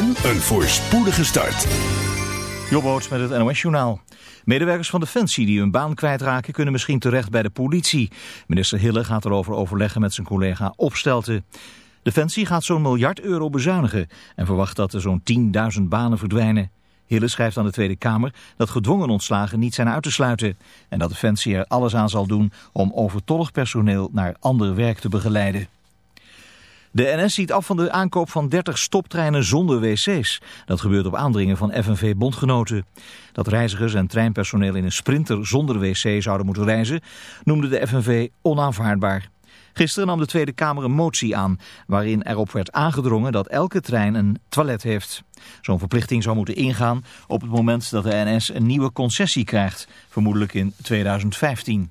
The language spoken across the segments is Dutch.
en een voorspoedige start. Jobboots met het NOS-journaal. Medewerkers van Defensie die hun baan kwijtraken kunnen misschien terecht bij de politie. Minister Hille gaat erover overleggen met zijn collega Opstelten. Defensie gaat zo'n miljard euro bezuinigen en verwacht dat er zo'n 10.000 banen verdwijnen. Hille schrijft aan de Tweede Kamer dat gedwongen ontslagen niet zijn uit te sluiten. En dat Defensie er alles aan zal doen om overtollig personeel naar ander werk te begeleiden. De NS ziet af van de aankoop van 30 stoptreinen zonder wc's. Dat gebeurt op aandringen van FNV-bondgenoten. Dat reizigers en treinpersoneel in een sprinter zonder wc zouden moeten reizen, noemde de FNV onaanvaardbaar. Gisteren nam de Tweede Kamer een motie aan waarin erop werd aangedrongen dat elke trein een toilet heeft. Zo'n verplichting zou moeten ingaan op het moment dat de NS een nieuwe concessie krijgt, vermoedelijk in 2015.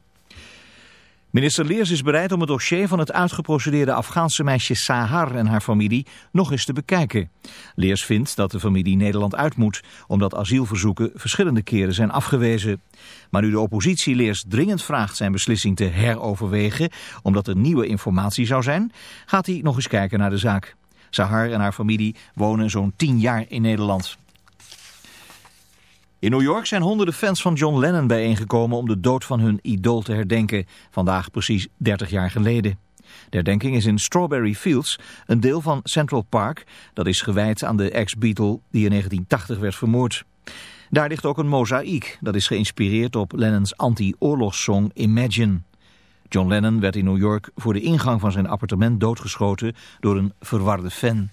Minister Leers is bereid om het dossier van het uitgeprocedeerde Afghaanse meisje Sahar en haar familie nog eens te bekijken. Leers vindt dat de familie Nederland uit moet, omdat asielverzoeken verschillende keren zijn afgewezen. Maar nu de oppositie Leers dringend vraagt zijn beslissing te heroverwegen, omdat er nieuwe informatie zou zijn, gaat hij nog eens kijken naar de zaak. Sahar en haar familie wonen zo'n tien jaar in Nederland. In New York zijn honderden fans van John Lennon bijeengekomen om de dood van hun idool te herdenken. Vandaag precies 30 jaar geleden. De herdenking is in Strawberry Fields, een deel van Central Park. Dat is gewijd aan de ex-Beatle die in 1980 werd vermoord. Daar ligt ook een mozaïek. Dat is geïnspireerd op Lennons anti-oorlogssong Imagine. John Lennon werd in New York voor de ingang van zijn appartement doodgeschoten door een verwarde fan.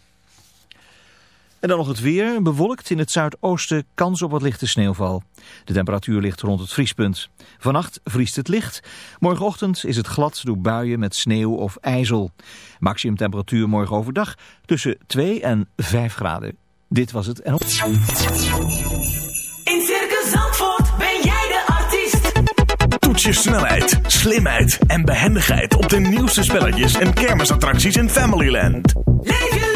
En dan nog het weer. Bewolkt in het zuidoosten kans op wat lichte sneeuwval. De temperatuur ligt rond het vriespunt. Vannacht vriest het licht. Morgenochtend is het glad door buien met sneeuw of ijzel. Maximum temperatuur morgen overdag tussen 2 en 5 graden. Dit was het. En... In Circus Zandvoort ben jij de artiest. Toets je snelheid, slimheid en behendigheid op de nieuwste spelletjes en kermisattracties in Familyland. Leef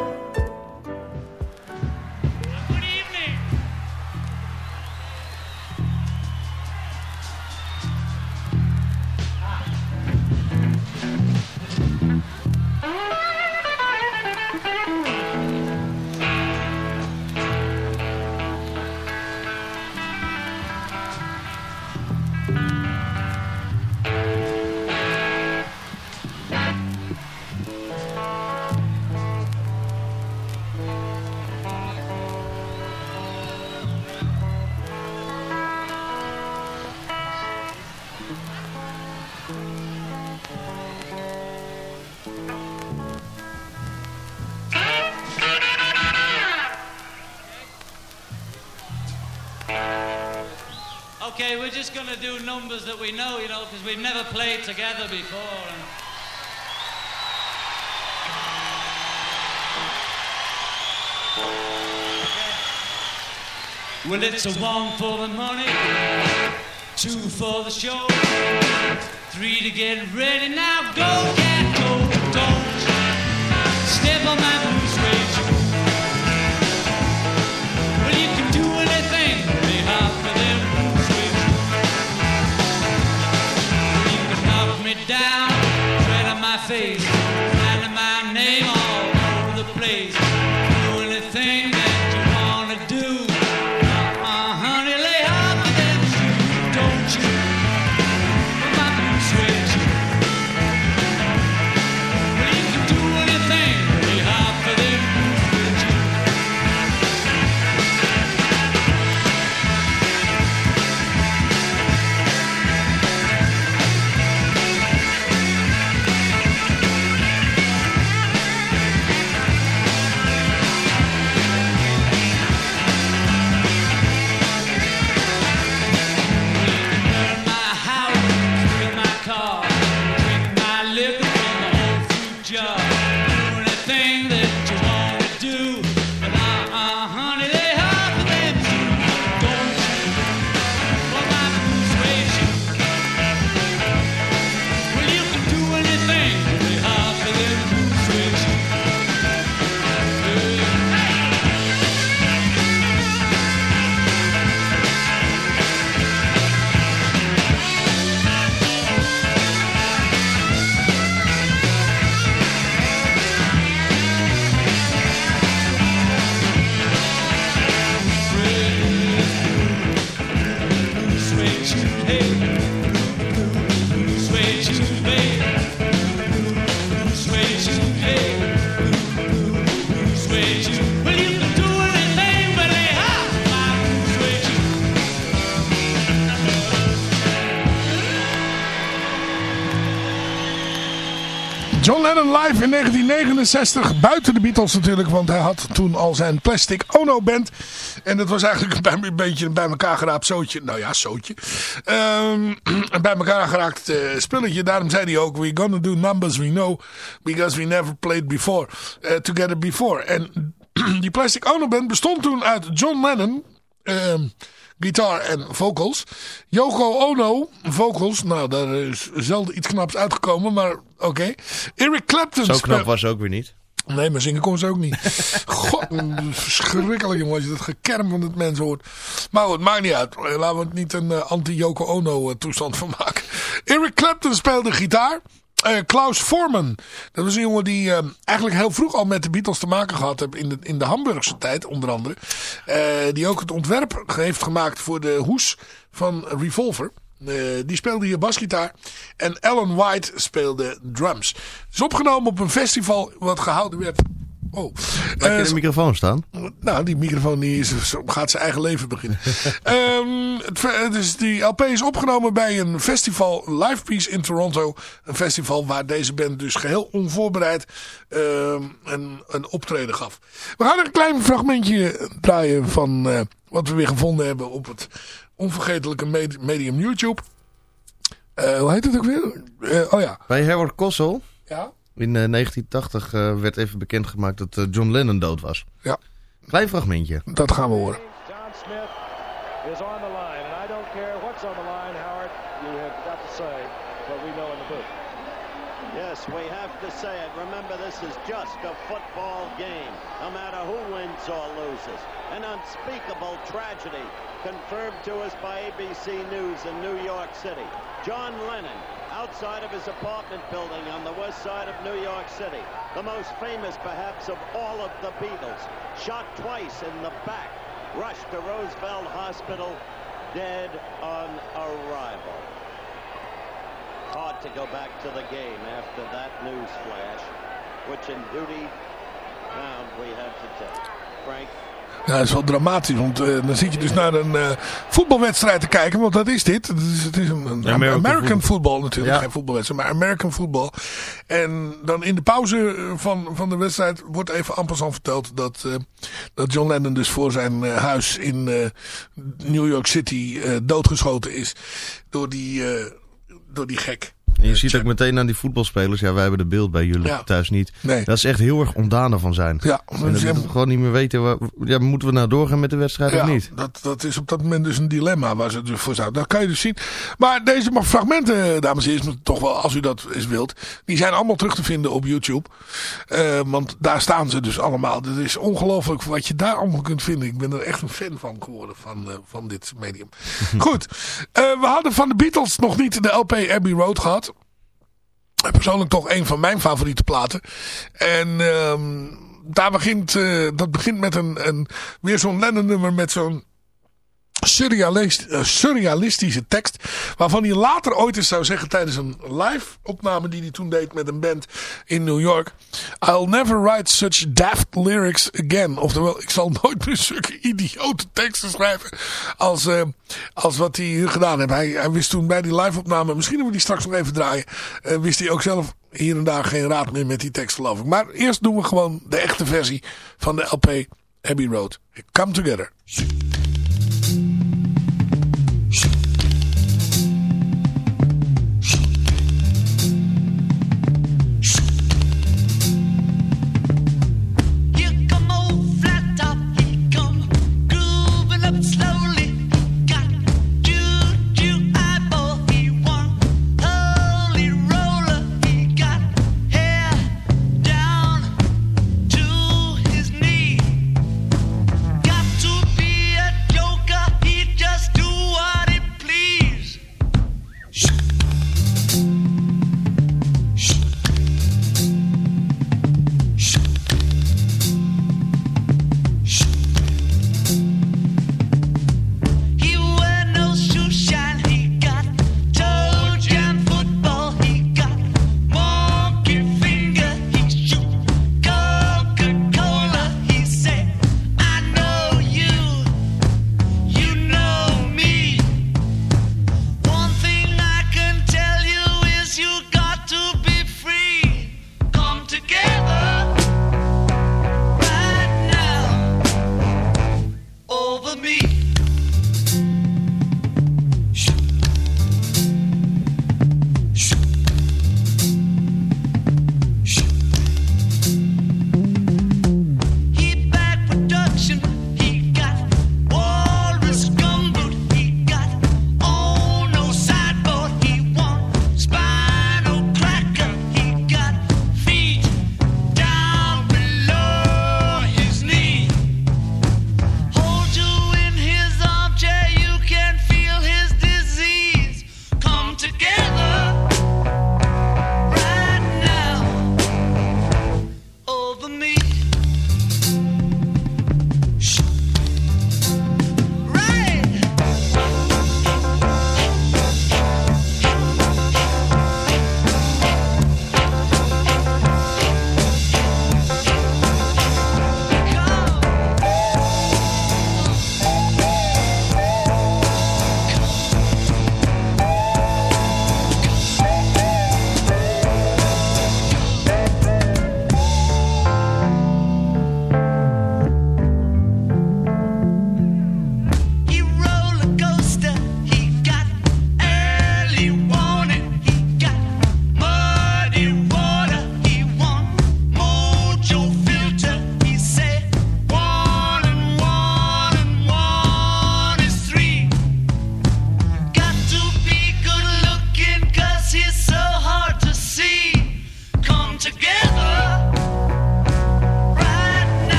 Numbers that we know, you know, because we've never played together before. And... Well, it's a one for the money, two for the show, three to get ready. Now go, cat, go, don't step on my John Lennon live in 1969. Buiten de Beatles natuurlijk. Want hij had toen al zijn Plastic Ono Band. En dat was eigenlijk een, beetje bij elkaar geraapt zootje. Nou ja, zootje. Een bij elkaar geraakt eh, spelletje. Daarom zei hij ook. We're gonna do numbers we know. Because we never played before. eh, together before. En die Plastic Ono Band bestond toen uit John Lennon. ehm, gitaar en vocals. Yoko Ono, vocals. Nou, daar is zelden iets knaps uitgekomen, maar oké. Eric Clapton. Zo knap was ze ook weer niet. Nee, maar zingen kon ze ook niet. God, verschrikkelijk jongen als je dat gekerm van het mens hoort. Maar goed, maakt niet uit. Laten we het niet een eh, anti-Yoko Ono eh, toestand van maken. Eric Clapton speelde gitaar. Eh, Klaus Forman, dat was een jongen die eh, eigenlijk heel vroeg al met de Beatles te maken gehad heeft in de, in de Hamburgse tijd onder andere. Eh, die ook het ontwerp heeft gemaakt voor de hoes van Revolver. Die speelde hier basgitaar. En Alan White speelde drums. Het is opgenomen op een festival wat gehouden werd. Oh. Laat je Eh, de microfoon staan? nou, die microfoon die is, gaat zijn eigen leven beginnen. Ehm, het, fe- dus die LP is opgenomen bij een festival, Live Peace in Toronto. Een festival waar deze band dus geheel onvoorbereid ehm, een, een optreden gaf. We gaan een klein fragmentje draaien van eh, wat we weer gevonden hebben op het onvergetelijke med- medium YouTube. Eh, hoe heet het ook weer? Eh, oh ja. Bij Herbert Kossel Ja? In eh, 1980 eh, werd even bekendgemaakt dat eh, John Lennon dood was. Ja. Klein fragmentje. Dat gaan we horen. John Smith is on the line, and I don't care what's on the line, Howard. You have got to say what we know in the booth. Yes, we have to say it. Remember, this is just a football game, no matter who wins or loses. An unspeakable tragedy confirmed to us by ABC News in New York City. John Lennon, outside of his apartment building on the west side of New York City, the most famous perhaps of all of the Beatles, shot twice in the back, rushed to Roosevelt Hospital, dead on arrival. Hard to go back to the game after that news flash, which in duty bound we had to take. Frank? Ja, dat is wel dramatisch, want eh, dan zit je dus naar een eh, voetbalwedstrijd te kijken, want dat is dit. Het is, het is een, een American American, football. natuurlijk, Ja. geen voetbalwedstrijd, maar American football. En dan in de pauze van, van de wedstrijd wordt even en passant verteld dat, eh, dat John Lennon dus voor zijn eh, huis in eh, New York City eh, doodgeschoten is door die, eh, door die gek. En je ziet ook meteen aan die voetbalspelers, ja wij hebben de beeld bij jullie Ja. thuis niet. Nee. Dat is echt heel erg ontdaan van zijn. Ja, en we gewoon niet meer weten, waar- ja, moeten we nou doorgaan met de wedstrijd Ja, of niet? Dat, dat is op dat moment dus een dilemma waar ze dus voor zouden. Dat kan je dus zien. Maar deze fragmenten, dames en heren, toch wel, als u dat eens wilt, die zijn allemaal terug te vinden op YouTube. Eh, want daar staan ze dus allemaal. Het is ongelooflijk wat je daar allemaal kunt vinden. Ik ben er echt een fan van geworden, van, eh, van dit medium. Goed, eh, we hadden van de Beatles nog niet de LP Abbey Road gehad. Persoonlijk toch een van mijn favoriete platen. En ehm, daar begint, eh, dat begint met een, een, weer zo'n Lennon nummer met zo'n eh, surrealistische tekst. Waarvan hij later ooit eens zou zeggen tijdens een live opname die hij toen deed met een band in New York. I'll never write such daft lyrics again. Oftewel, ik zal nooit meer zulke idiote teksten schrijven als, eh, als wat hij hier gedaan heeft. Hij, hij wist toen bij die live opname, misschien moeten we die straks nog even draaien, eh, wist hij ook zelf hier en daar geen raad meer met die tekst geloof ik. Maar eerst doen we gewoon de echte versie van de LP Abbey Road. Come Together.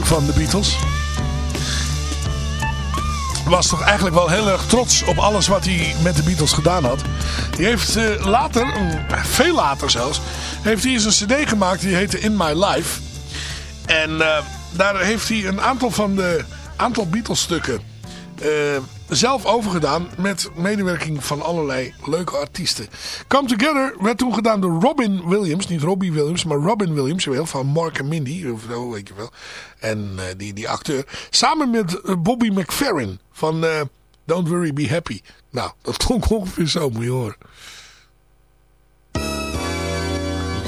Van de Beatles, was toch eigenlijk wel heel erg trots op alles wat hij met de Beatles gedaan had. Die heeft eh, later, veel later zelfs, heeft hij eens een cd gemaakt die heette In My Life. En eh, daar heeft hij een aantal van de aantal Beatles stukken eh, zelf overgedaan met medewerking van allerlei leuke artiesten. Come Together werd toen gedaan door Robin Williams, niet Robbie Williams, maar Robin Williams, wel, van Mark en Mindy, of zo weet je wel. En eh, die, die acteur, samen met eh, Bobby McFerrin van eh, Don't Worry Be Happy. Nou, dat klonk ongeveer zo, moet je horen.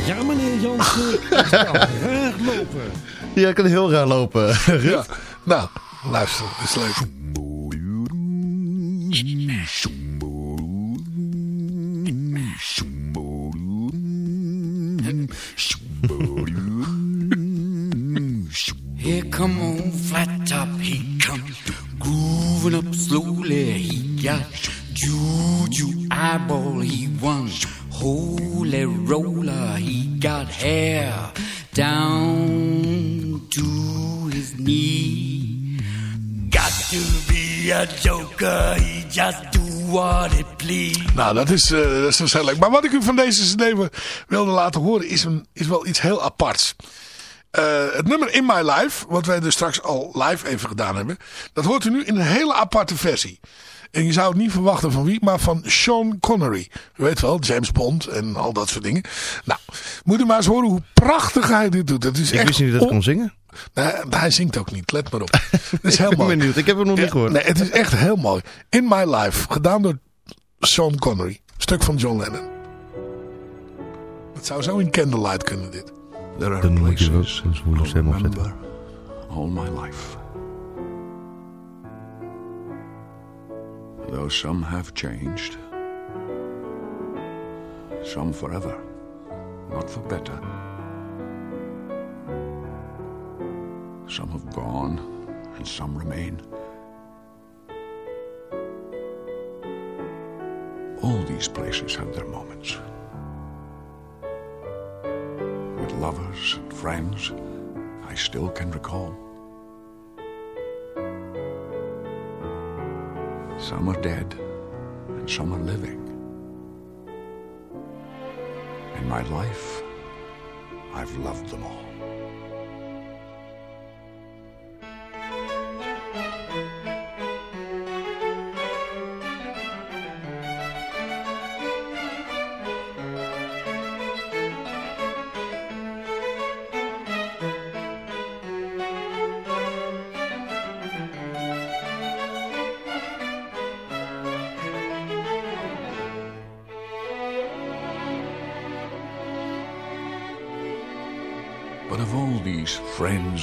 Ja, meneer Jansen, graag lopen. Ja, ik kan heel raar lopen. Ja, nou, luister, dat is leuk. Here come on flat top, he comes grooving up slowly. He got juju eyeball, he won holy roller. He got hair down to his knee. Got to be a joker, he just do what he please. Nou, dat is, eh, dat is dus heel leuk. Maar wat ik u van deze cd wilde laten horen is, een, is wel iets heel aparts. Eh, het nummer In My Life, wat wij dus straks al live even gedaan hebben, dat hoort u nu in een hele aparte versie. En je zou het niet verwachten van wie, maar van Sean Connery. U weet wel, James Bond en al dat soort dingen. Nou, moet u maar eens horen hoe prachtig hij dit doet. Dat is Ik echt wist niet dat hij on- kon zingen. Hij zingt ook niet, let maar op. Dat is heel Ik ben mooi. benieuwd, ik heb hem nog niet gehoord. Nee, het is echt heel mooi. In My Life, gedaan door Sean Connery. Stuk van John Lennon. Het zou zo in Candlelight kunnen, dit. There are Dan moet je wel opzetten. remember all my life. Though some have changed, some forever, not for better. Some have gone, and some remain. All these places have their moments. With lovers and friends, I still can recall. Some are dead, and some are living. In my life, I've loved them all.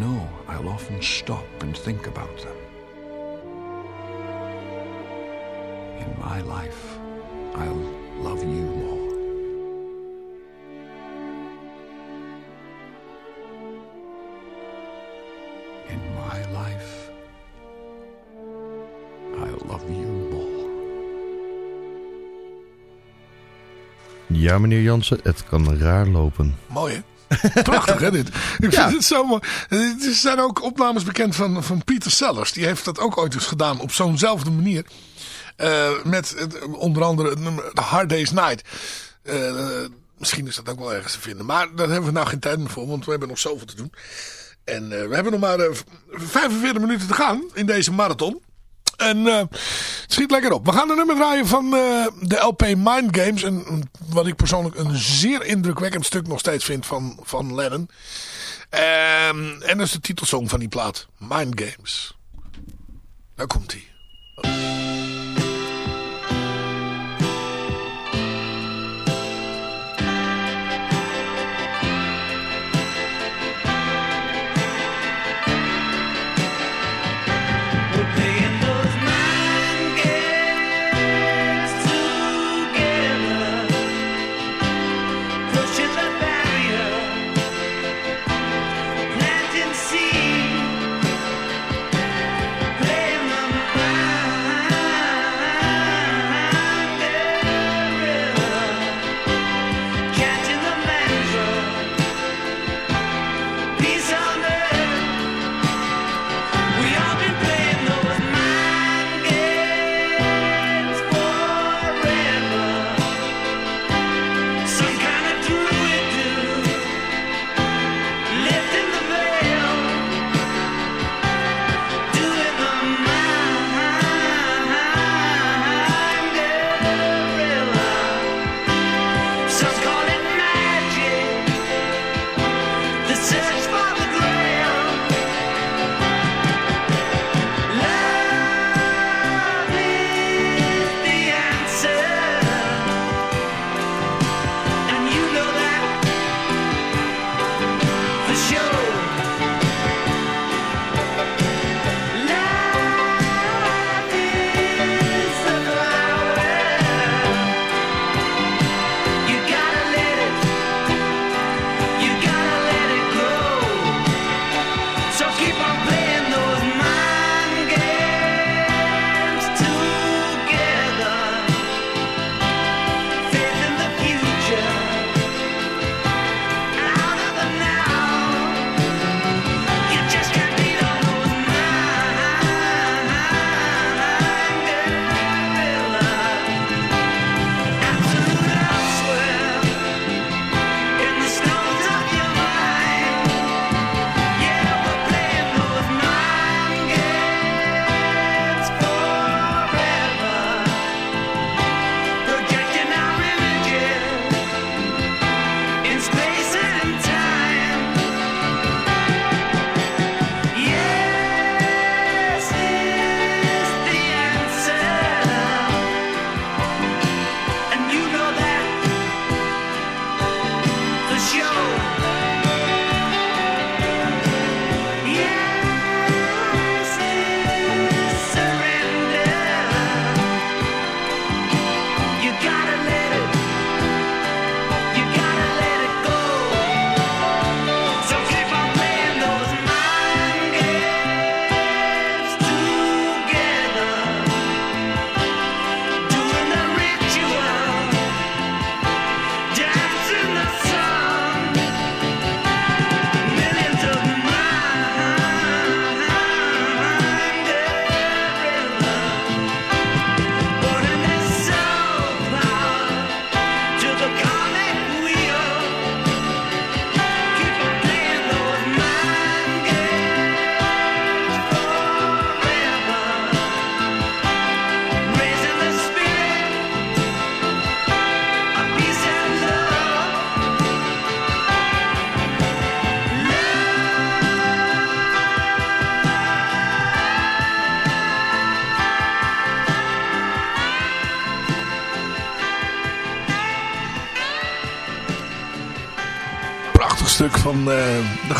Know I'll often stop and think about them. In my life, I'll love you more. In my life, I'll love you more. Ja, meneer Jansen, het kan raar lopen. Mooi, hè? Prachtig, hè, dit? Ik vind het zo mooi. Er zijn ook opnames bekend van, van Peter Sellers. Die heeft dat ook ooit eens gedaan op zo'nzelfde manier. Eh, met het- onder andere het nummer Hard Day's Night. Eh, misschien is dat ook wel ergens te vinden. Maar daar hebben we nou geen tijd meer voor, want we hebben nog zoveel te doen. En eh, we hebben nog maar eh, 45 minuten te gaan in deze marathon. En eh, schiet lekker op. We gaan een nummer draaien van eh, de LP Mind Games. En wat ik persoonlijk een zeer indrukwekkend stuk nog steeds vind van, van Lennon. Ehm, en dat is de titelsong van die plaat. Mind Games. Daar komt hij.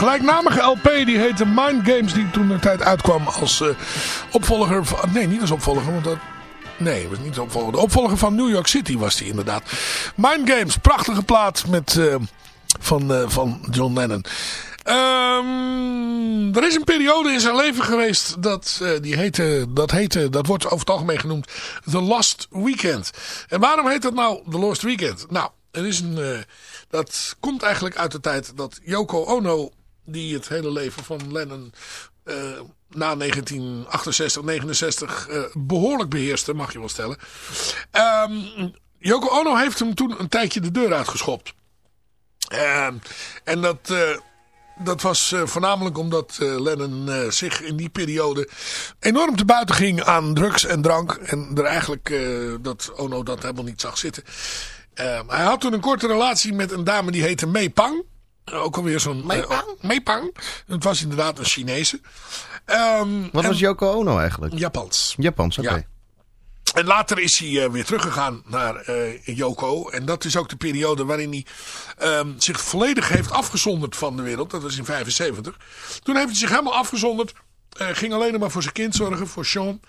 Gelijknamige LP. Die heette Mind Games. Die toen de tijd uitkwam als eh, opvolger van... Nee, niet als opvolger. Want dat... Nee, was niet opvolger. De opvolger van New York City was die inderdaad. Mind Games. Prachtige plaat met, eh, van, eh, van John Lennon. Ehm, er is een periode in zijn leven geweest dat, die heette, dat heette, dat wordt over het algemeen genoemd The Lost Weekend. En waarom heet dat nou The Lost Weekend? Nou, er is een, dat komt eigenlijk uit de tijd dat Yoko Ono, die het hele leven van Lennon eh, na 1968, 69 eh, behoorlijk beheerste, mag je wel stellen. Ehm, Yoko Ono heeft hem toen een tijdje de deur uitgeschopt. Ehm, en dat, eh, dat was voornamelijk omdat Lennon zich in die periode enorm te buiten ging aan drugs en drank. En er eigenlijk dat Ono dat helemaal niet zag zitten. Ehm, hij had toen een korte relatie met een dame die heette Mei Pang. Ook alweer zo'n... Meipang? Meipang. Het was inderdaad een Chinese. Ehm, Wat en- was Yoko Ono eigenlijk? Japans. Japans, oké. Ja. En later is hij eh, weer teruggegaan naar eh Yoko. En dat is ook de periode waarin hij ehm, zich volledig heeft afgezonderd van de wereld. Dat was in 75. Toen heeft hij zich helemaal afgezonderd. eh, ging alleen nog maar voor zijn kind zorgen, voor Sean.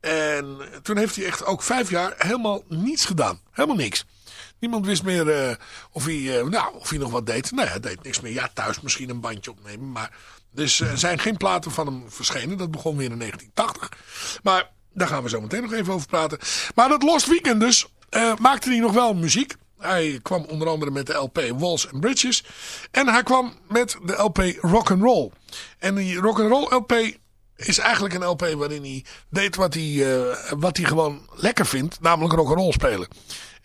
En toen heeft hij echt ook vijf jaar helemaal niets gedaan. Helemaal niks. Niemand wist meer eh, of, hij, eh, nou, of hij nog wat deed. Nee, hij deed niks meer. Ja, thuis misschien een bandje opnemen. Maar dus eh, er zijn geen platen van hem verschenen. Dat begon weer in 1980. Maar daar gaan we zo meteen nog even over praten. Maar dat Lost Weekend dus maakte hij nog wel muziek. Hij kwam onder andere met de LP Walls and Bridges. En hij kwam met de LP Rock and Roll. En die Rock and Roll LP is eigenlijk een LP waarin hij deed wat hij, wat hij gewoon lekker vindt. Namelijk rock and roll spelen.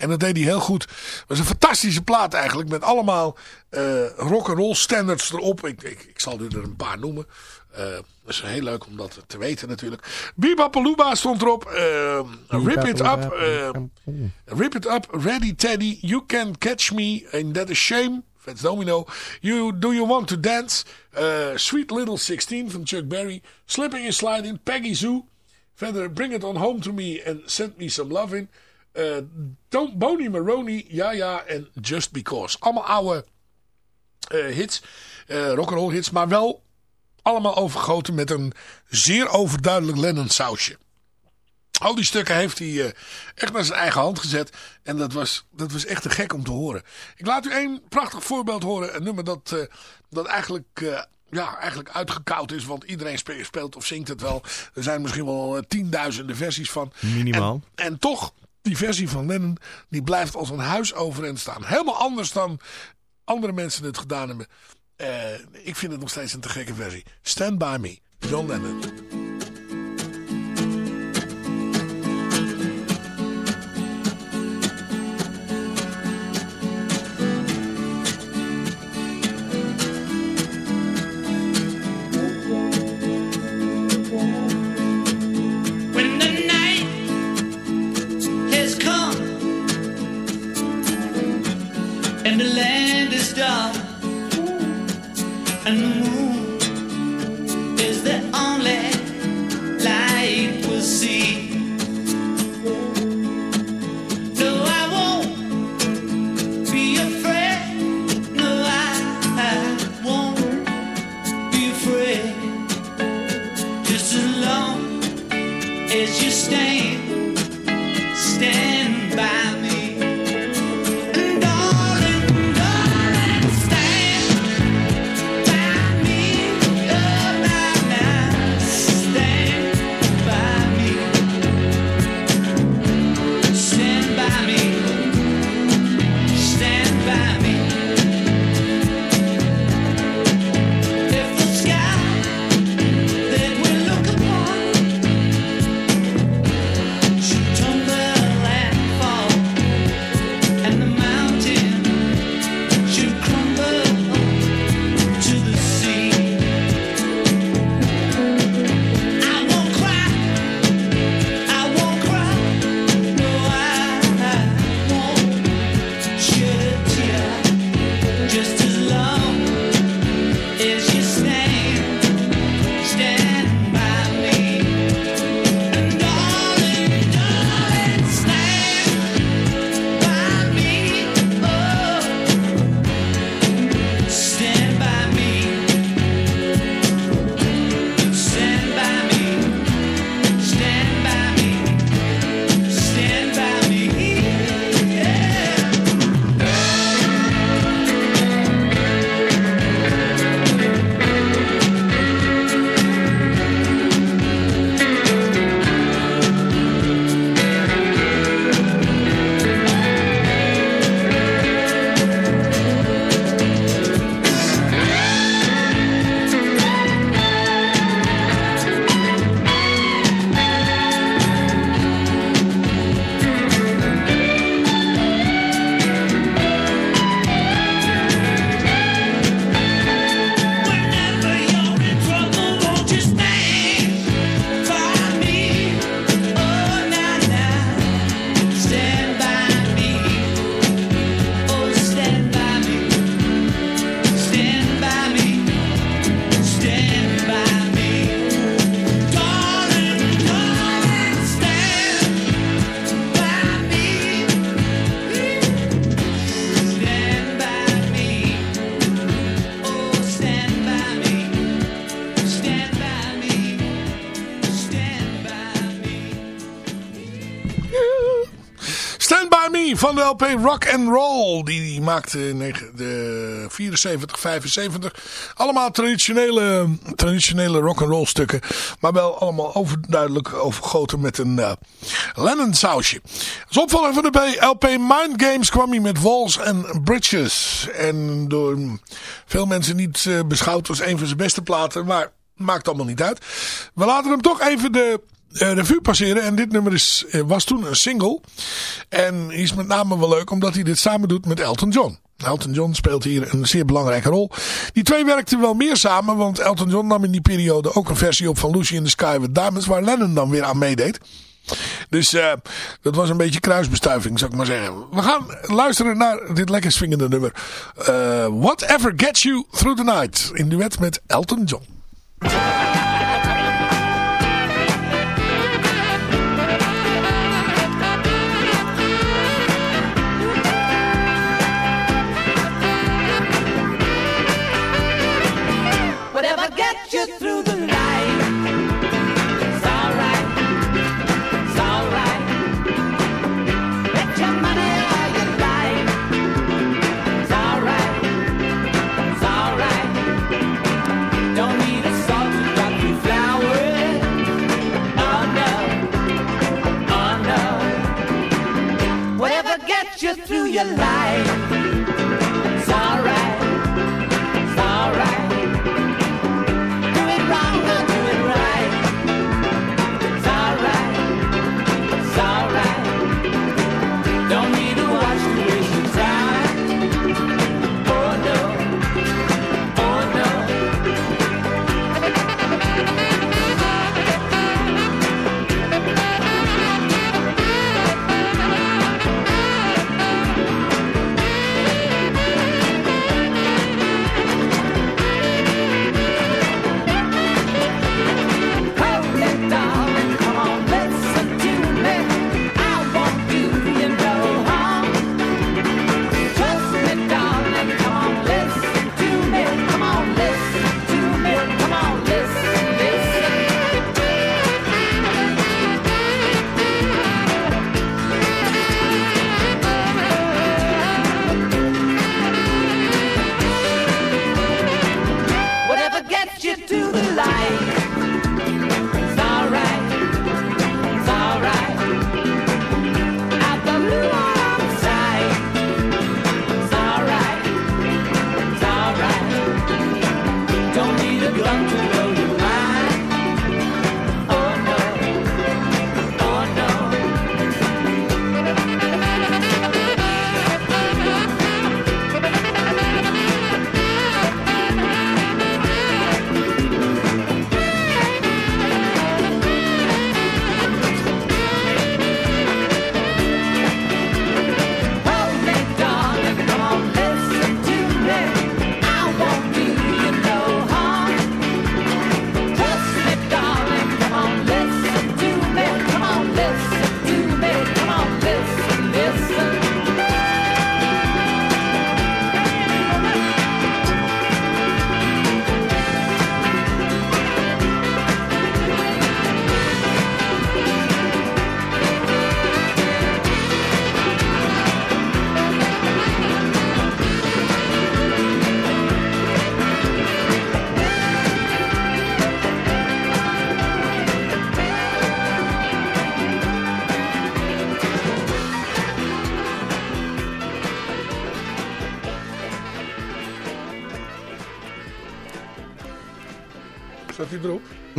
En dat deed hij heel goed. Het was een fantastische plaat eigenlijk. Met allemaal eh rock and roll standards erop. Ik, ik, ik zal er een paar noemen. Eh, dat is heel leuk om dat te weten natuurlijk. Bebopalooba stond erop. Eh, Rip It Up. eh, Rip It Up. Ready Teddy. You Can Catch Me. And That Is Shame. Fats Domino. You, Do You Want To Dance. Eh, Sweet Little 16 van Chuck Berry. Slipping and Sliding. Peggy Zoo. Verder Bring It On Home To Me and Send Me Some Lovin'. Don't Boney Maroney. Ja Ja en Just Because. Allemaal oude eh, hits. eh rock'n'roll hits. Maar wel allemaal overgoten met een zeer overduidelijk Lennon sausje. Al die stukken heeft hij echt naar zijn eigen hand gezet. En dat was, dat was echt te gek om te horen. Ik laat u één prachtig voorbeeld horen. Een nummer dat, dat eigenlijk, ja, eigenlijk uitgekoud is. Want iedereen spe- speelt of zingt het wel. Er zijn misschien wel tienduizenden versies van. Minimaal. En, en toch, die versie van Lennon, die blijft als een huis overeind staan. Helemaal anders dan andere mensen het gedaan hebben. Eh, ik vind het nog steeds een te gekke versie. Stand By Me, John Lennon. Dark and the moon is the only light we'll see. No, I won't be afraid. No, I, I won't be afraid. Just as long as you stand LP Rock and Roll. Die, maakte negen- de 74, 75. Allemaal traditionele, traditionele rock and roll stukken. Maar wel allemaal overduidelijk overgoten met een eh Lennon sausje. Als opvolger van de LP Mind Games kwam hij met Walls and Bridges. En door veel mensen niet eh, beschouwd als een van zijn beste platen. Maar maakt allemaal niet uit. We laten hem toch even de eh, revue passeren. En dit nummer is, eh, was toen een single. En is met name wel leuk omdat hij dit samen doet met Elton John. Elton John speelt hier een zeer belangrijke rol. Die twee werkten wel meer samen. Want Elton John nam in die periode ook een versie op van Lucy in the Sky with Diamonds. Waar Lennon dan weer aan meedeed. Dus eh, dat was een beetje kruisbestuiving, zou ik maar zeggen. We gaan luisteren naar dit lekker swingende nummer. Whatever Gets You Through the Night. In duet met Elton John.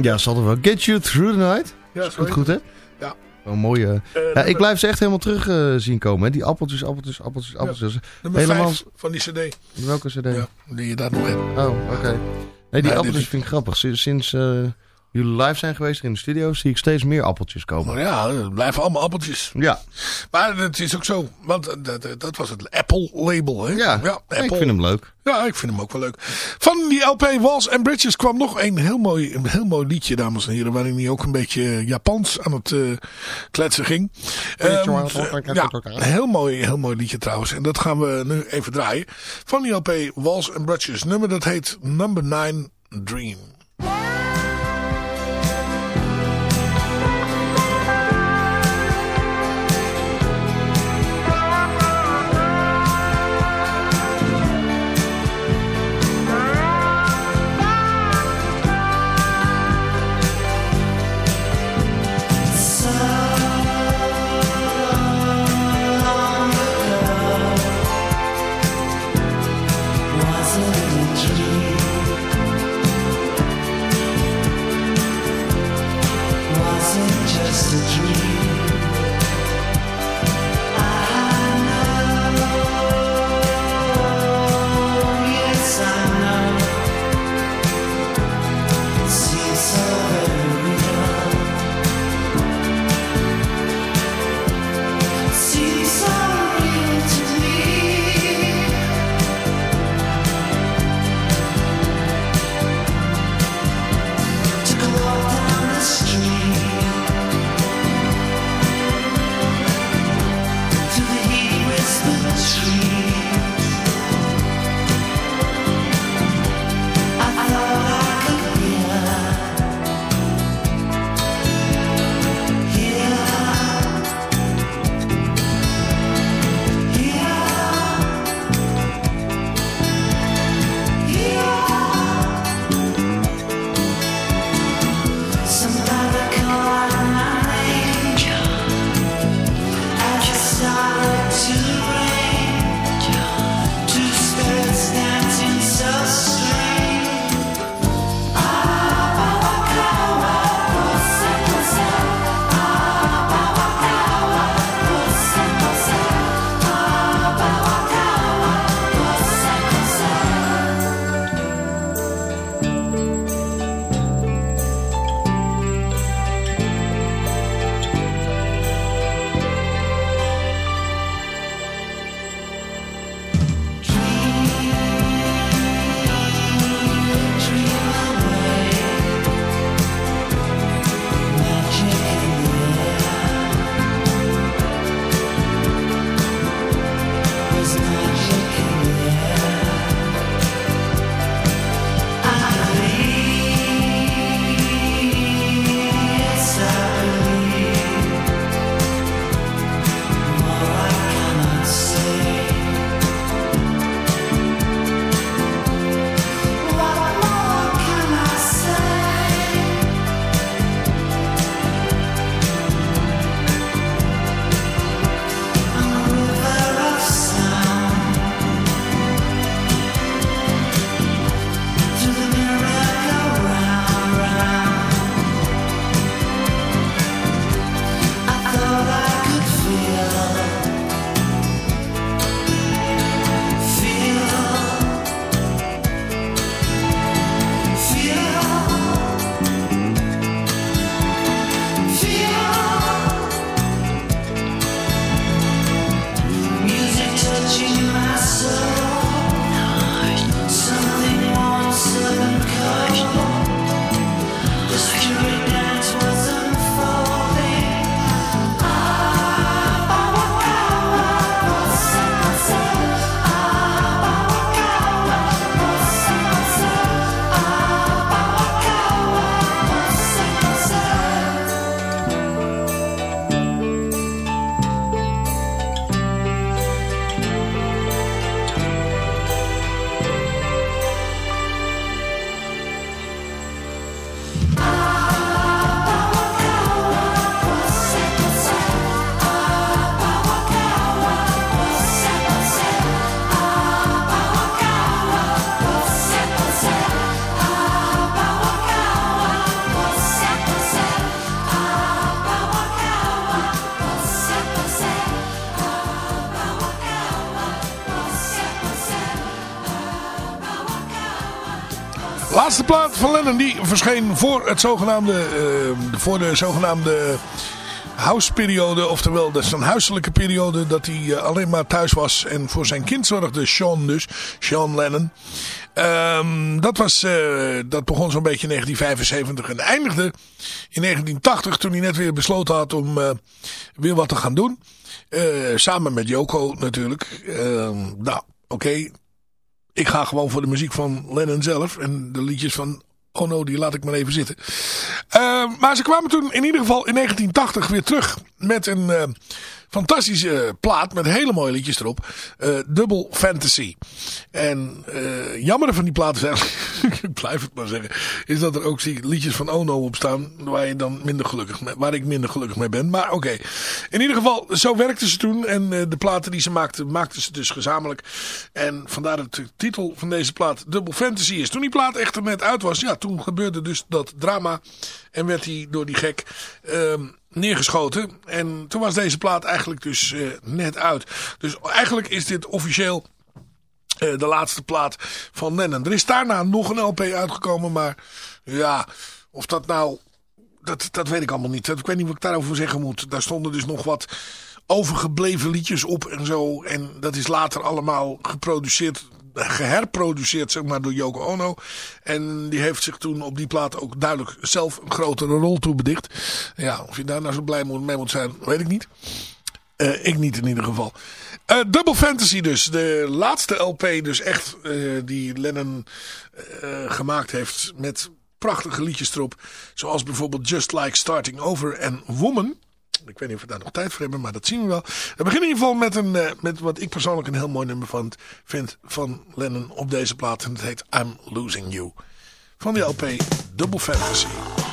Ja, zal er wel. Get You Through the Night. Ja, is goed, goed hè? Ja. Wel mooi. eh. ja, ik blijf ze echt helemaal terug eh, zien komen. Hè? Die appeltjes, appeltjes, appeltjes, appeltjes. Nummer helemaal... 5 van die cd. Welke cd? Ja, die je daar nog hebt. Oh, oké. Nee, die appeltjes vind ik grappig. Sinds, sinds eh, jullie live zijn geweest in de studio, zie ik steeds meer appeltjes komen. Maar ja, het blijven allemaal appeltjes. Ja. Maar het is ook zo. Want eh, dat, dat- dat was het Apple-label. Hè? Ja, Apple. ik vind hem leuk. Ja, ik vind hem ook wel leuk. Van die LP Walls and Bridges kwam nog een heel mooi, een heel mooi liedje, dames en heren. Waarin hij ook een beetje Japans aan het eh, kletsen ging. Ehm, ja, een heel mooi, heel mooi liedje trouwens. En dat gaan we nu even draaien. Van die LP Walls and Bridges. Nummer dat heet Number 9 Dream. Van Lennon die verscheen voor, het zogenaamde, eh, voor de zogenaamde houseperiode. Oftewel de zijn huiselijke periode dat hij eh, alleen maar thuis was en voor zijn kind zorgde. Sean dus, Sean Lennon. Ehm, dat, was, eh, dat begon zo'n beetje in 1975 en eindigde in 1980 toen hij net weer besloten had om weer wat te gaan doen. Samen met Yoko natuurlijk. Ehm, nou, oké. Ik ga gewoon voor de muziek van Lennon zelf. En de liedjes van Ono, die laat ik maar even zitten. Ehm, maar ze kwamen toen in ieder geval in 1980 weer terug met een eh, fantastische plaat met hele mooie liedjes erop. eh Double Fantasy. En eh jammer van die plaat is eigenlijk, ik blijf het maar zeggen, is dat er ook liedjes van Ono op staan waar, je dan minder gelukkig mee, waar ik minder gelukkig mee ben. Maar oké, in ieder geval, zo werkten ze toen. En eh, de platen die ze maakten, maakten ze dus gezamenlijk. En vandaar dat de titel van deze plaat Double Fantasy is. Toen die plaat echter net uit was, ja, toen gebeurde dus dat drama. En werd hij door die gek ehm, neergeschoten. En toen was deze plaat eigenlijk dus eh, net uit. Dus eigenlijk is dit officieel eh, de laatste plaat van Lennon. Er is daarna nog een LP uitgekomen, maar ja, of dat nou... Dat, dat weet ik allemaal niet. Ik weet niet wat ik daarover zeggen moet. Daar stonden dus nog wat overgebleven liedjes op en zo. En dat is later allemaal geproduceerd, geherproduceerd zeg maar, door Yoko Ono. En die heeft zich toen op die plaat ook duidelijk zelf een grotere rol toebedicht. Ja, of je daar nou zo blij mee moet zijn, weet ik niet. Eh, ik niet in ieder geval. Eh, Double Fantasy dus. De laatste LP dus echt eh, die Lennon gemaakt heeft met prachtige liedjes erop. Zoals bijvoorbeeld Just Like Starting Over en Woman. Ik weet niet of we daar nog tijd voor hebben, maar dat zien we wel. We beginnen in ieder geval met, een, eh, met wat ik persoonlijk een heel mooi nummer van, vind van Lennon op deze plaat. En het heet I'm Losing You. Van die LP Double Fantasy.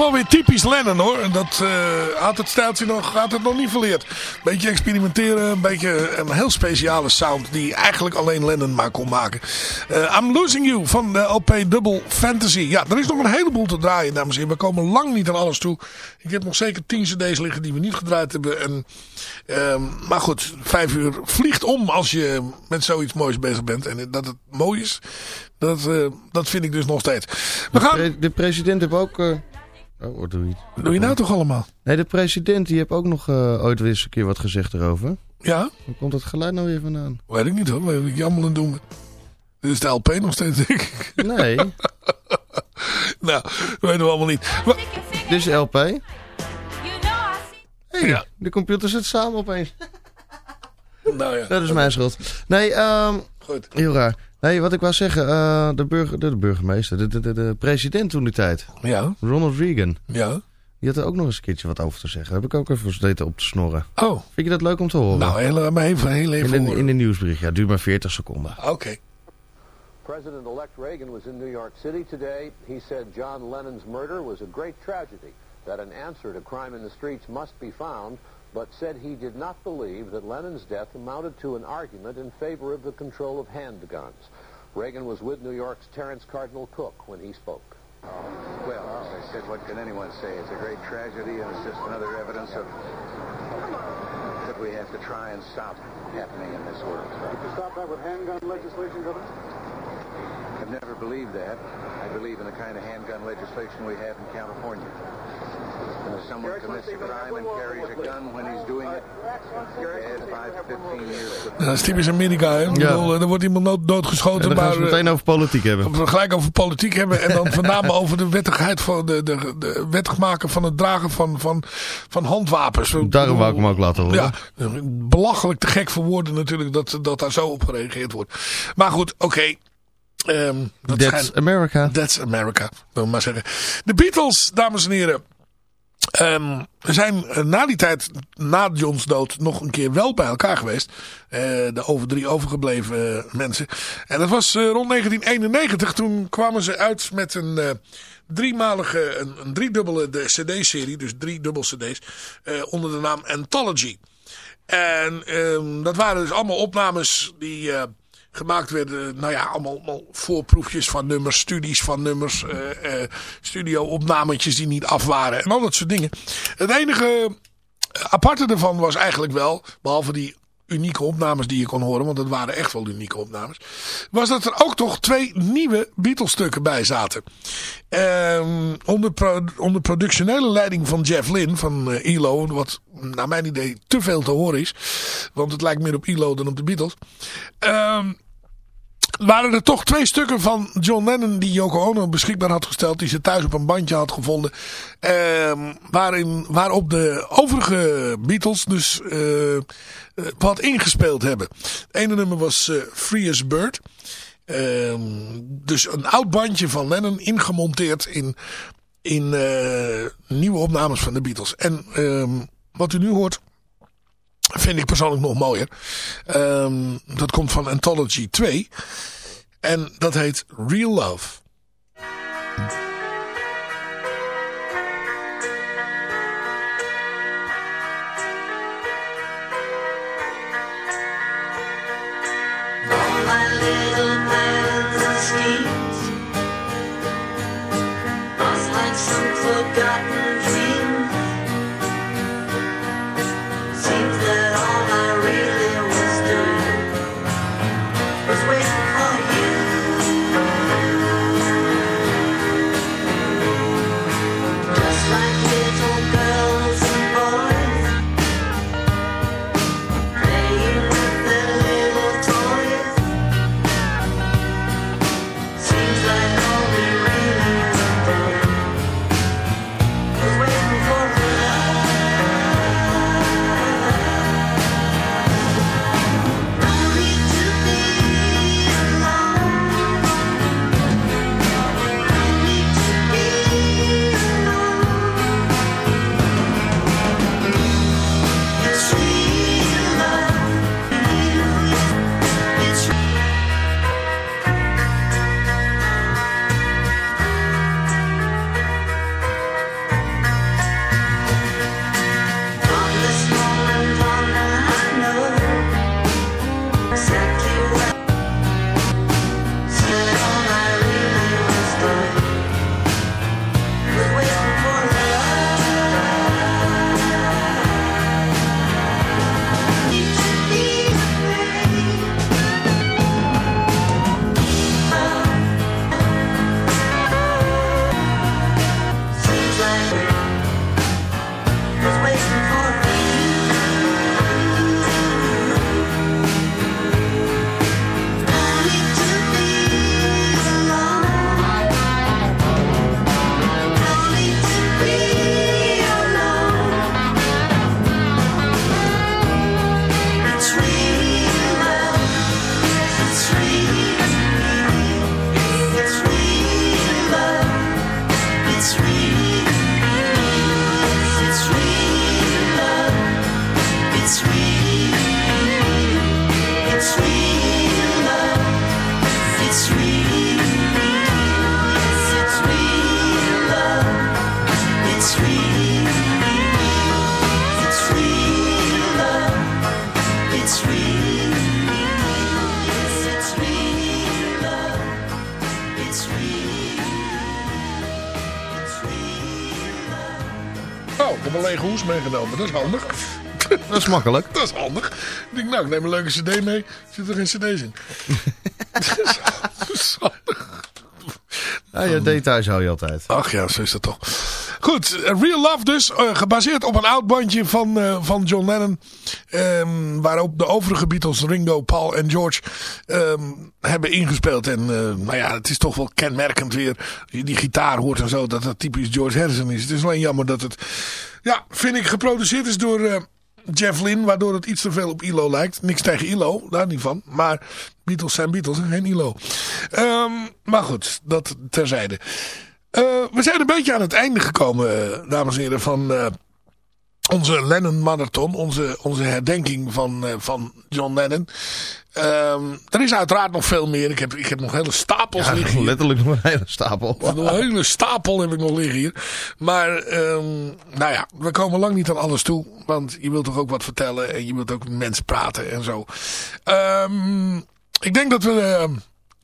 Wel weer typisch Lennon hoor. Dat eh, had het stijltje nog, had het nog niet verleerd. Beetje experimenteren, een beetje een heel speciale sound die eigenlijk alleen Lennon maar kon maken. Eh, I'm Losing You van de LP Double Fantasy. Ja, er is nog een heleboel te draaien dames en heren. We komen lang niet aan alles toe. Ik heb nog zeker 10 cd's liggen die we niet gedraaid hebben. En, ehm, maar goed, vijf uur vliegt om als je met zoiets moois bezig bent. En dat het mooi is, dat, eh, dat vind ik dus nog steeds. We gaan... de president heeft ook... Oh, wat doe je het? Doe je nou toch allemaal? Nee, de president die heeft ook nog eh, ooit weer eens een keer wat gezegd erover. Ja? Waar komt dat geluid nou weer vandaan? Weet ik niet hoor, weet ik allemaal aan doen. Dit is de LP nog steeds, denk ik. Nee. nou, weten we allemaal niet. Wa- Dit is LP. Hey, Ja. de computer zit samen opeens. Nou ja. Dat is mijn schuld. Nee, ehm Goed. heel raar. Nee, wat ik wou zeggen, eh, de, burger, de, de burgemeester, de, de, de, de president toen die tijd, Ja. Ronald Reagan, Ja. die had er ook nog eens een keertje wat over te zeggen. Daar heb ik ook even zitten op te snorren. Oh. Vind je dat leuk om te horen? Nou, heel, maar even, heel even in, de, in de nieuwsbericht, ja, duurt maar 40 seconden. Oké. President-elect Reagan was in New York City today. He said John Lennon's murder was a great tragedy, that an answer to crime in the streets must be found, but said he did not believe that Lennon's death amounted to an argument in favor of the control of handguns. Reagan was with New York's Terence Cardinal Cook when he spoke. Well, as I said, what can anyone say? It's a great tragedy, and it's just another evidence of that we have to try and stop happening in this world. Did you stop that with handgun legislation, Governor? I've never believed that. I believe in the kind of handgun legislation we have in California. If someone commits a crime and carries a gun when he's doing it, he has 5 to 15 years. Ja, dat is typisch Amerika, hè? Ik bedoel, eh, er wordt iemand dood- En doodgeschoten, dan gaan maar... ze het eh, meteen over politiek hebben. we gelijk over politiek hebben en dan name over de wettigheid van de, de, de wettig maken van het dragen van, van, van handwapens. Daarom wou ik hem ook laten horen. Ja, belachelijk te gek voor woorden natuurlijk dat, dat daar zo op gereageerd wordt. Maar goed, oké. Ehm, dat That's America. That's America, wil ik maar zeggen. De Beatles, dames en heren. Ehm, zijn eh, na die tijd, na John's dood, nog een keer wel bij elkaar geweest. Eh, de over drie overgebleven eh, mensen. En dat was rond 1991. Toen kwamen ze uit met een driemalige, een, een driedubbele cd-serie. Dus drie dubbel cd's. onder de naam Anthology. En ehm, dat waren dus allemaal opnames die gemaakt werden. Nou ja, allemaal, voorproefjes van nummers, studies van nummers, eh, eh, studio-opnametjes die niet af waren en al dat soort dingen. Het enige aparte ervan was eigenlijk wel, behalve die unieke opnames die je kon horen, want dat waren echt wel unieke opnames, was dat er ook toch twee nieuwe Beatles-stukken bij zaten. Ehm, onder, onder productionele leiding van Jeff Lynne van eh, ELO, wat naar mijn idee te veel te horen is, want het lijkt meer op ELO dan op de Beatles. Ehm waren er toch twee stukken van John Lennon die Yoko Ono beschikbaar had gesteld. Die ze thuis op een bandje had gevonden. Ehm, waarin, waarop de overige Beatles dus eh, eh, wat ingespeeld hebben. Het ene nummer was eh, Free as Bird. Ehm, dus een oud bandje van Lennon ingemonteerd in, in nieuwe opnames van de Beatles. En ehm, wat u nu hoort vind ik persoonlijk nog mooier. Ehm, dat komt van Anthology 2. En dat heet Real Love. All meegenomen. Dat is handig. Dat is makkelijk. Dat is handig. Ik denk, nou, ik neem een leuke cd mee. Zit er geen cd's in. dat is handig. Ja, je details hou je altijd. Ach ja, zo is dat toch. Goed, eh, Real Love dus. eh, gebaseerd op een oud bandje van, eh, van John Lennon. ehm, waarop de overige Beatles, Ringo, Paul en George, ehm, hebben ingespeeld. En nou ja, het is toch wel kenmerkend weer. Die gitaar hoort en zo, dat dat typisch George Harrison is. Het is alleen jammer dat het, ja, vind ik, geproduceerd is door... eh, Jeff Lynne, waardoor het iets te veel op ILO lijkt. Niks tegen ILO, daar niet van. Maar Beatles zijn Beatles en geen ILO. Ehm, maar goed, dat terzijde. Eh, we zijn een beetje aan het einde gekomen, eh, dames en heren, van onze Lennon Marathon. Onze, onze herdenking van, eh, van John Lennon. Ehm, er is uiteraard nog veel meer. Ik heb, ik heb nog hele stapels Ja, liggen hier. letterlijk nog een hele stapel. Een hele stapel heb ik nog liggen hier. Maar, ehm, nou ja, we komen lang niet aan alles toe. Want je wilt toch ook wat vertellen. En je wilt ook met mensen praten en zo. Ehm, ik denk dat we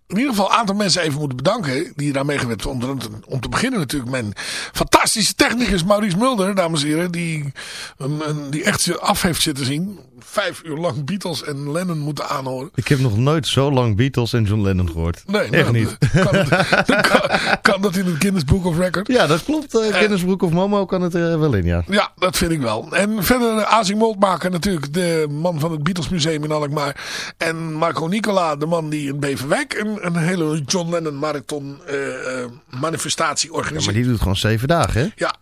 in ieder geval een aantal mensen even moeten bedanken. Die daar meegewerkt hebben. Om, om te beginnen natuurlijk mijn fantastische technicus Maurice Mulder, dames en heren. Die, een- die echt af heeft zitten zien. Vijf uur lang Beatles en Lennon moeten aanhoren. Ik heb nog nooit zo lang Beatles en John Lennon gehoord. Nee, Echt nou, niet. Kan, het- kan, kan dat in het Guinness Book of Record? Ja, dat klopt. Uh, Guinness of Momo kan het er wel in, ja. Ja, dat vind ik wel. En verder Azing Moltmaker natuurlijk, de man van het Beatles Museum in Alkmaar. En Marco Nicola, de man die in Beverwijk een, een hele John Lennon marathon eh, eh, manifestatie ja. organiseert. Maar die doet gewoon zeven dagen, hè? Ja.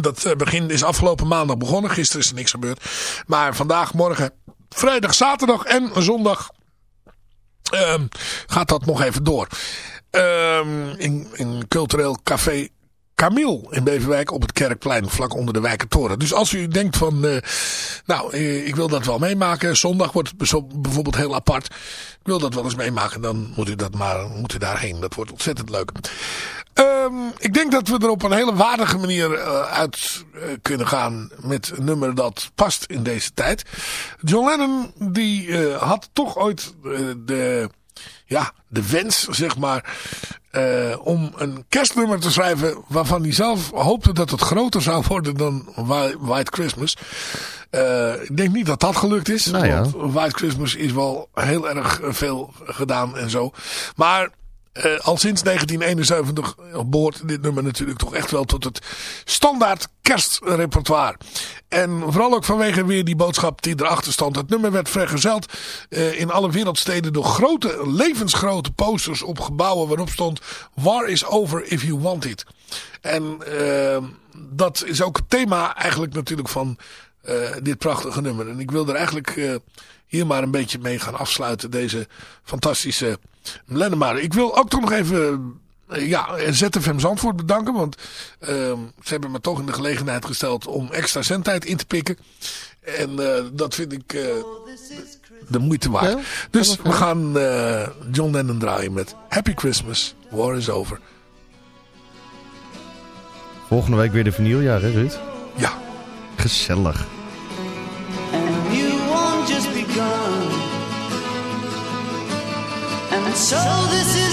Dat eh, begin is afgelopen maandag begonnen. Gisteren is er niks gebeurd. Maar vandaag, morgen, vrijdag, zaterdag en zondag ehm, gaat dat nog even door. Ehm, in, in cultureel café Camille in Beverwijk op het Kerkplein vlak onder de Wijkentoren. Dus als u denkt van, eh, nou, eh, ik wil dat wel meemaken. Zondag wordt bijvoorbeeld heel apart. Ik wil dat wel eens meemaken. Dan moet u, dat maar, moet u daarheen. Dat wordt ontzettend leuk. Ehm, ik denk dat we er op een hele waardige manier eh, uit kunnen gaan met een nummer dat past in deze tijd. John Lennon die had toch ooit de, ja, de wens, zeg maar, eh, om een kerstnummer te schrijven waarvan hij zelf hoopte dat het groter zou worden dan Whi- White Christmas. Eh, ik denk niet dat dat gelukt is. Nou ja. Want White Christmas is wel heel erg veel gedaan en zo. Maar eh, al sinds 1971 behoort dit nummer natuurlijk toch echt wel tot het standaard kerstrepertoire. En vooral ook vanwege weer die boodschap die erachter stond. Het nummer werd vergezeld eh, in alle wereldsteden door grote, levensgrote posters op gebouwen waarop stond War is over if you want it. En eh, dat is ook het thema eigenlijk natuurlijk van dit prachtige nummer. En ik wil er eigenlijk hier maar een beetje mee gaan afsluiten. Deze fantastische Lennon maar. Ik wil ook toch nog even eh, ja, ZFM Zandvoort bedanken. Want eh, ze hebben me toch in de gelegenheid gesteld om extra zendtijd in te pikken. En eh, dat vind ik eh, de moeite waard. Ja, dus we gaan eh, John Lennon draaien met Happy Christmas, War is Over. Volgende week weer de vernieuwjaar, hè Ruud? Ja. Gezellig. So this is